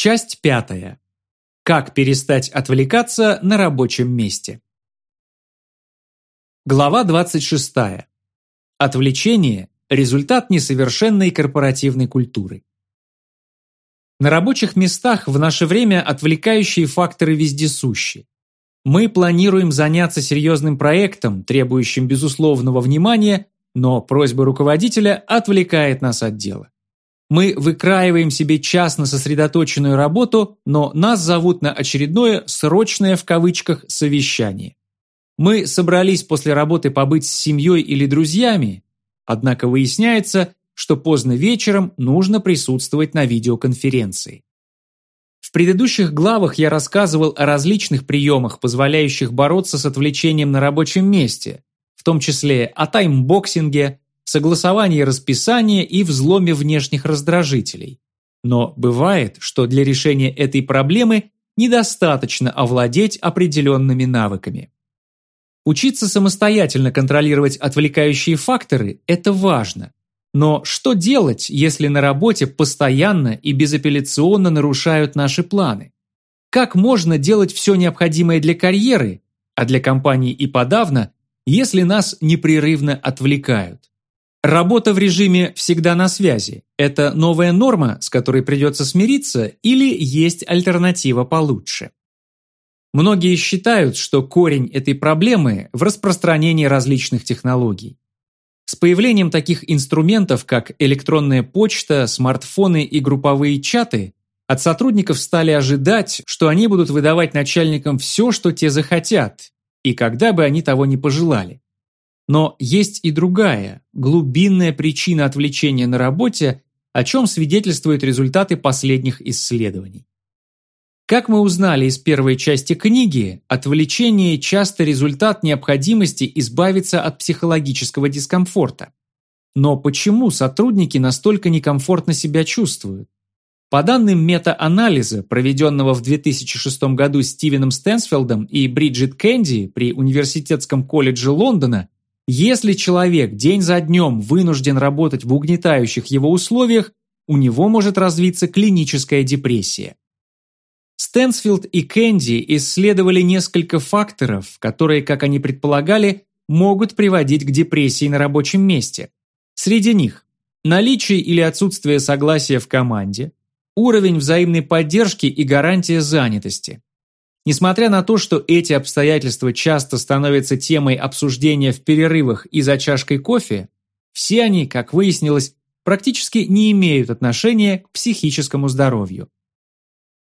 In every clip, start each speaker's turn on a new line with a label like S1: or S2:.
S1: Часть пятая. Как перестать отвлекаться на рабочем месте. Глава 26. Отвлечение – результат несовершенной корпоративной культуры. На рабочих местах в наше время отвлекающие факторы вездесущи. Мы планируем заняться серьезным проектом, требующим безусловного внимания, но просьба руководителя отвлекает нас от дела. Мы выкраиваем себе час на сосредоточенную работу, но нас зовут на очередное «срочное» в кавычках совещание. Мы собрались после работы побыть с семьей или друзьями, однако выясняется, что поздно вечером нужно присутствовать на видеоконференции. В предыдущих главах я рассказывал о различных приемах, позволяющих бороться с отвлечением на рабочем месте, в том числе о таймбоксинге, согласовании расписания и взломе внешних раздражителей. Но бывает, что для решения этой проблемы недостаточно овладеть определенными навыками. Учиться самостоятельно контролировать отвлекающие факторы – это важно. Но что делать, если на работе постоянно и безапелляционно нарушают наши планы? Как можно делать все необходимое для карьеры, а для компании и подавно, если нас непрерывно отвлекают? Работа в режиме «всегда на связи» – это новая норма, с которой придется смириться, или есть альтернатива получше? Многие считают, что корень этой проблемы в распространении различных технологий. С появлением таких инструментов, как электронная почта, смартфоны и групповые чаты, от сотрудников стали ожидать, что они будут выдавать начальникам все, что те захотят, и когда бы они того не пожелали. Но есть и другая, глубинная причина отвлечения на работе, о чем свидетельствуют результаты последних исследований. Как мы узнали из первой части книги, отвлечение часто результат необходимости избавиться от психологического дискомфорта. Но почему сотрудники настолько некомфортно себя чувствуют? По данным мета-анализа, проведенного в 2006 году Стивеном Стэнсфилдом и Бриджит Кэнди при Университетском колледже Лондона, если человек день за днем вынужден работать в угнетающих его условиях, у него может развиться клиническая депрессия. Стэнсфилд и Кэнди исследовали несколько факторов, которые, как они предполагали, могут приводить к депрессии на рабочем месте. Среди них наличие или отсутствие согласия в команде, уровень взаимной поддержки и гарантия занятости. Несмотря на то, что эти обстоятельства часто становятся темой обсуждения в перерывах и за чашкой кофе, все они, как выяснилось, практически не имеют отношения к психическому здоровью.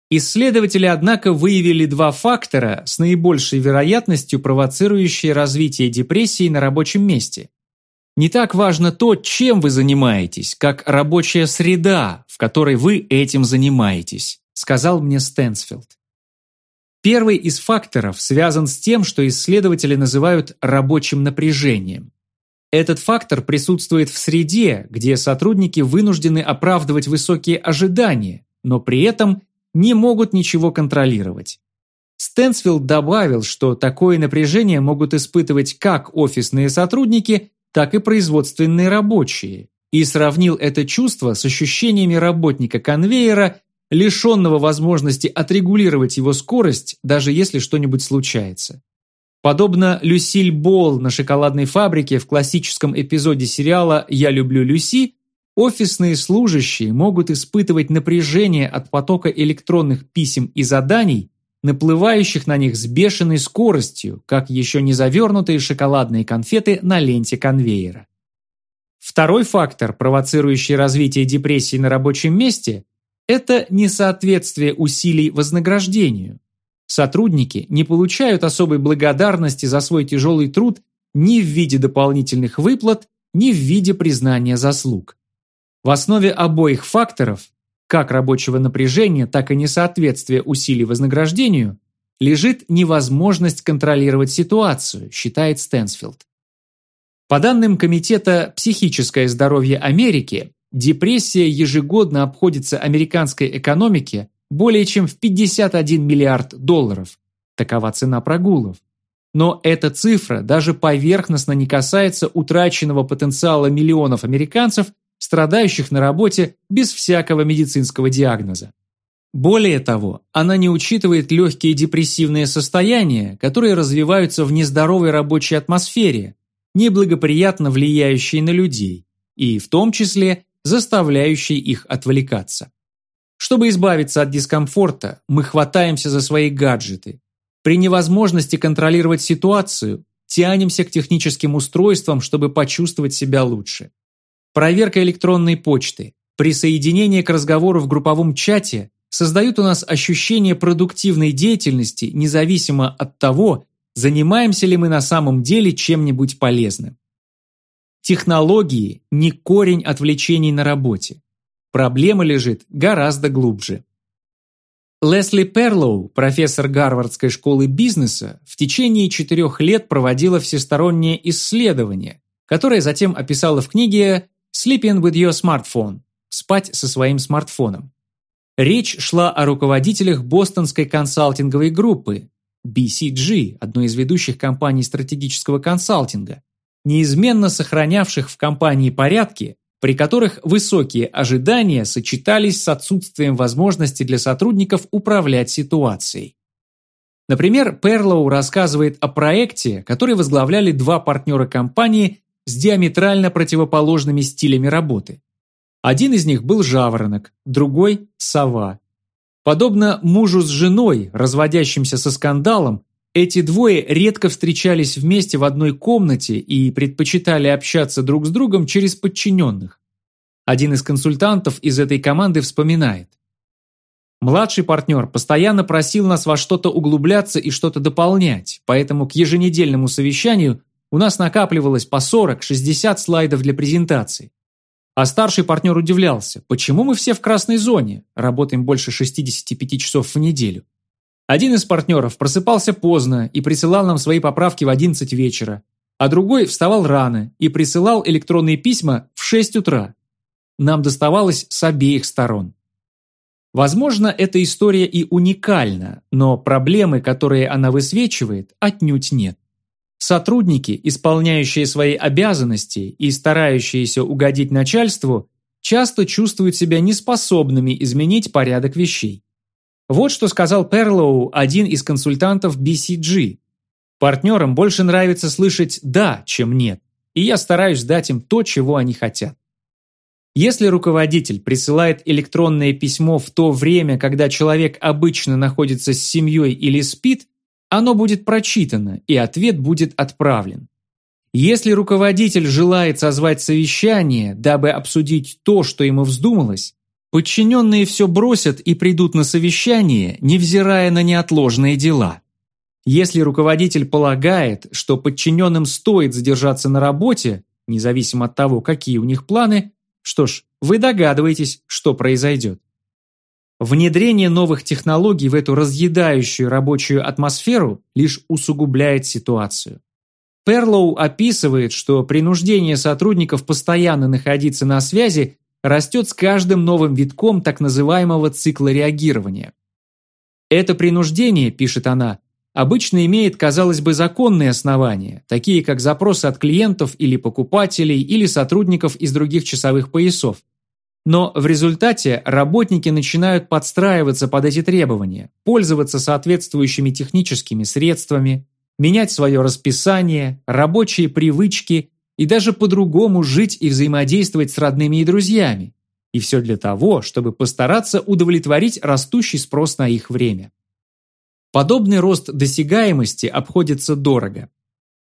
S1: Исследователи, однако, выявили два фактора с наибольшей вероятностью провоцирующие развитие депрессии на рабочем месте. Не так важно то, чем вы занимаетесь, как рабочая среда, в которой вы этим занимаетесь, сказал мне Стэнсфилд. Первый из факторов связан с тем, что исследователи называют рабочим напряжением. Этот фактор присутствует в среде, где сотрудники вынуждены оправдывать высокие ожидания, но при этом не могут ничего контролировать. Стэнсфилд добавил, что такое напряжение могут испытывать как офисные сотрудники, так и производственные рабочие, и сравнил это чувство с ощущениями работника конвейера лишенного возможности отрегулировать его скорость, даже если что-нибудь случается. Подобно Люсиль Болл на шоколадной фабрике в классическом эпизоде сериала «Я люблю Люси», офисные служащие могут испытывать напряжение от потока электронных писем и заданий, наплывающих на них с бешеной скоростью, как еще не завернутые шоколадные конфеты на ленте конвейера. Второй фактор, провоцирующий развитие депрессии на рабочем месте, это несоответствие усилий вознаграждению. Сотрудники не получают особой благодарности за свой тяжелый труд ни в виде дополнительных выплат, ни в виде признания заслуг. В основе обоих факторов, как рабочего напряжения, так и несоответствия усилий вознаграждению, лежит невозможность контролировать ситуацию, считает Стэнсфилд. По данным Комитета «Психическое здоровье Америки», Депрессия ежегодно обходится американской экономике более чем в 51 миллиард долларов. Такова цена прогулов. Но эта цифра даже поверхностно не касается утраченного потенциала миллионов американцев, страдающих на работе без всякого медицинского диагноза. Более того, она не учитывает легкие депрессивные состояния, которые развиваются в нездоровой рабочей атмосфере, неблагоприятно влияющей на людей, и в том числе заставляющей их отвлекаться. Чтобы избавиться от дискомфорта, мы хватаемся за свои гаджеты. При невозможности контролировать ситуацию, тянемся к техническим устройствам, чтобы почувствовать себя лучше. Проверка электронной почты, присоединение к разговору в групповом чате создают у нас ощущение продуктивной деятельности, независимо от того, занимаемся ли мы на самом деле чем-нибудь полезным. Технологии – не корень отвлечений на работе. Проблема лежит гораздо глубже. Лесли Перлоу, профессор Гарвардской школы бизнеса, в течение четырех лет проводила всестороннее исследование, которое затем описала в книге «Sleeping with your smartphone» – «Спать со своим смартфоном». Речь шла о руководителях бостонской консалтинговой группы BCG, одной из ведущих компаний стратегического консалтинга, неизменно сохранявших в компании порядки, при которых высокие ожидания сочетались с отсутствием возможности для сотрудников управлять ситуацией. Например, Перлоу рассказывает о проекте, который возглавляли два партнера компании с диаметрально противоположными стилями работы. Один из них был жаворонок, другой – сова. Подобно мужу с женой, разводящимся со скандалом, эти двое редко встречались вместе в одной комнате и предпочитали общаться друг с другом через подчиненных. Один из консультантов из этой команды вспоминает. Младший партнер постоянно просил нас во что-то углубляться и что-то дополнять, поэтому к еженедельному совещанию у нас накапливалось по 40-60 слайдов для презентации. А старший партнер удивлялся, почему мы все в красной зоне, работаем больше 65 часов в неделю. Один из партнеров просыпался поздно и присылал нам свои поправки в 11 вечера, а другой вставал рано и присылал электронные письма в 6 утра. Нам доставалось с обеих сторон. Возможно, эта история и уникальна, но проблемы, которые она высвечивает, отнюдь нет. Сотрудники, исполняющие свои обязанности и старающиеся угодить начальству, часто чувствуют себя неспособными изменить порядок вещей. Вот что сказал Перлоу, один из консультантов BCG. Партнерам больше нравится слышать «да», чем «нет», и я стараюсь дать им то, чего они хотят. Если руководитель присылает электронное письмо в то время, когда человек обычно находится с семьей или спит, оно будет прочитано, и ответ будет отправлен. Если руководитель желает созвать совещание, дабы обсудить то, что ему вздумалось, подчиненные все бросят и придут на совещание, невзирая на неотложные дела. Если руководитель полагает, что подчиненным стоит задержаться на работе, независимо от того, какие у них планы, что ж, вы догадываетесь, что произойдет. Внедрение новых технологий в эту разъедающую рабочую атмосферу лишь усугубляет ситуацию. Перлоу описывает, что принуждение сотрудников постоянно находиться на связи растет с каждым новым витком так называемого цикла реагирования. Это принуждение, пишет она, обычно имеет, казалось бы, законные основания, такие как запросы от клиентов или покупателей или сотрудников из других часовых поясов. Но в результате работники начинают подстраиваться под эти требования, пользоваться соответствующими техническими средствами, менять свое расписание, рабочие привычки и даже по-другому жить и взаимодействовать с родными и друзьями. И все для того, чтобы постараться удовлетворить растущий спрос на их время. Подобный рост досягаемости обходится дорого.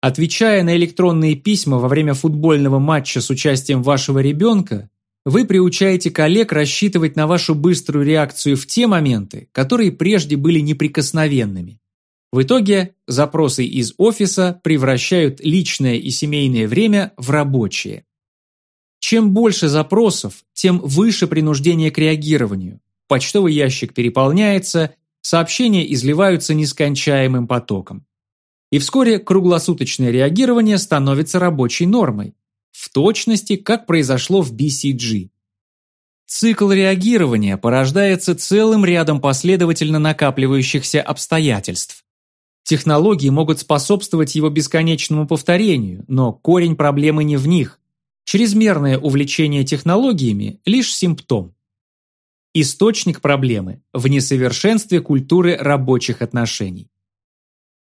S1: Отвечая на электронные письма во время футбольного матча с участием вашего ребенка, вы приучаете коллег рассчитывать на вашу быструю реакцию в те моменты, которые прежде были неприкосновенными. В итоге запросы из офиса превращают личное и семейное время в рабочее. Чем больше запросов, тем выше принуждение к реагированию. Почтовый ящик переполняется, сообщения изливаются нескончаемым потоком. И вскоре круглосуточное реагирование становится рабочей нормой в точности, как произошло в BCG. Цикл реагирования порождается целым рядом последовательно накапливающихся обстоятельств. Технологии могут способствовать его бесконечному повторению, но корень проблемы не в них. Чрезмерное увлечение технологиями – лишь симптом. Источник проблемы в несовершенстве культуры рабочих отношений.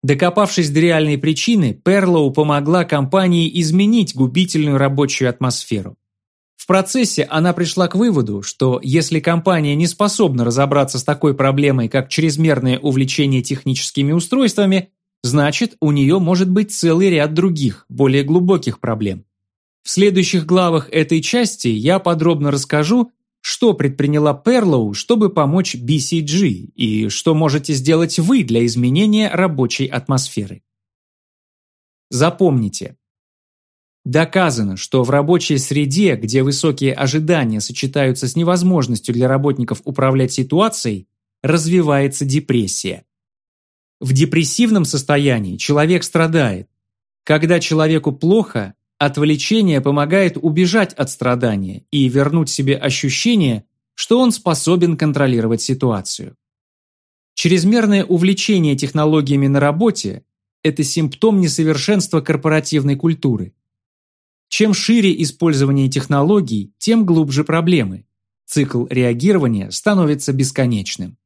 S1: Докопавшись до реальной причины, Перлоу помогла компании изменить губительную рабочую атмосферу. В процессе она пришла к выводу, что если компания не способна разобраться с такой проблемой, как чрезмерное увлечение техническими устройствами, значит, у нее может быть целый ряд других, более глубоких проблем. В следующих главах этой части я подробно расскажу, что предприняла Перлоу, чтобы помочь BCG, и что можете сделать вы для изменения рабочей атмосферы. Запомните. Доказано, что в рабочей среде, где высокие ожидания сочетаются с невозможностью для работников управлять ситуацией, развивается депрессия. В депрессивном состоянии человек страдает. Когда человеку плохо, Отвлечение помогает убежать от страдания и вернуть себе ощущение, что он способен контролировать ситуацию. Чрезмерное увлечение технологиями на работе – это симптом несовершенства корпоративной культуры. Чем шире использование технологий, тем глубже проблемы. Цикл реагирования становится бесконечным.